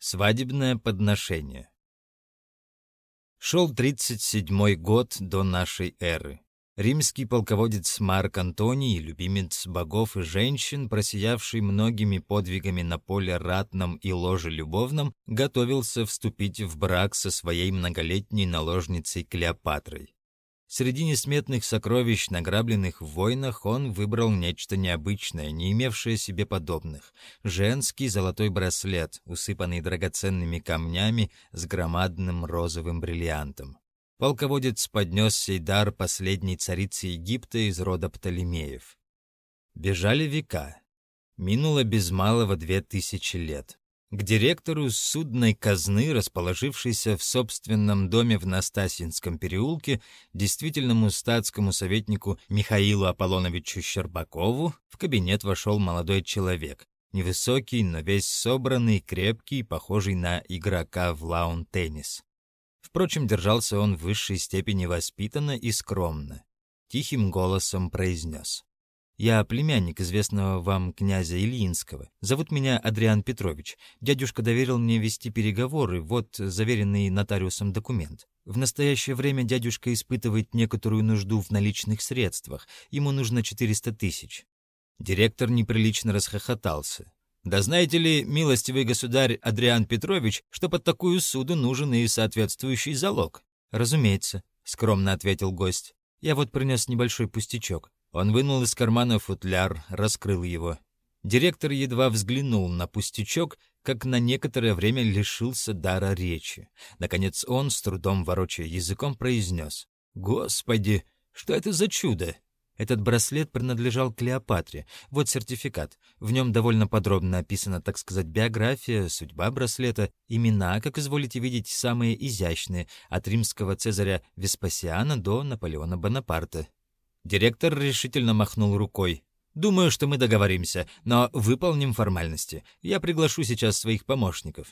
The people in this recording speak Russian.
Свадебное подношение. Шел 37-й год до нашей эры. Римский полководец Марк Антоний, любимец богов и женщин, просиявший многими подвигами на поле ратном и ложе любовном, готовился вступить в брак со своей многолетней наложницей Клеопатрой. Среди несметных сокровищ, награбленных в войнах, он выбрал нечто необычное, не имевшее себе подобных. Женский золотой браслет, усыпанный драгоценными камнями с громадным розовым бриллиантом. Полководец поднес сей дар последней царицы Египта из рода Птолемеев. Бежали века. Минуло без малого две тысячи лет. К директору судной казны, расположившейся в собственном доме в Настасинском переулке, действительному статскому советнику Михаилу Аполлоновичу Щербакову, в кабинет вошел молодой человек. Невысокий, но весь собранный, крепкий, похожий на игрока в лаун-теннис. Впрочем, держался он в высшей степени воспитанно и скромно. Тихим голосом произнес. Я племянник известного вам князя Ильинского. Зовут меня Адриан Петрович. Дядюшка доверил мне вести переговоры, вот заверенный нотариусом документ. В настоящее время дядюшка испытывает некоторую нужду в наличных средствах. Ему нужно 400 тысяч. Директор неприлично расхохотался. «Да знаете ли, милостивый государь Адриан Петрович, что под такую суду нужен и соответствующий залог?» «Разумеется», — скромно ответил гость. «Я вот принес небольшой пустячок. Он вынул из кармана футляр, раскрыл его. Директор едва взглянул на пустячок, как на некоторое время лишился дара речи. Наконец он, с трудом ворочая языком, произнес. «Господи, что это за чудо?» Этот браслет принадлежал Клеопатре. Вот сертификат. В нем довольно подробно описана, так сказать, биография, судьба браслета, имена, как изволите видеть, самые изящные, от римского цезаря Веспасиана до Наполеона Бонапарта. Директор решительно махнул рукой. «Думаю, что мы договоримся, но выполним формальности. Я приглашу сейчас своих помощников.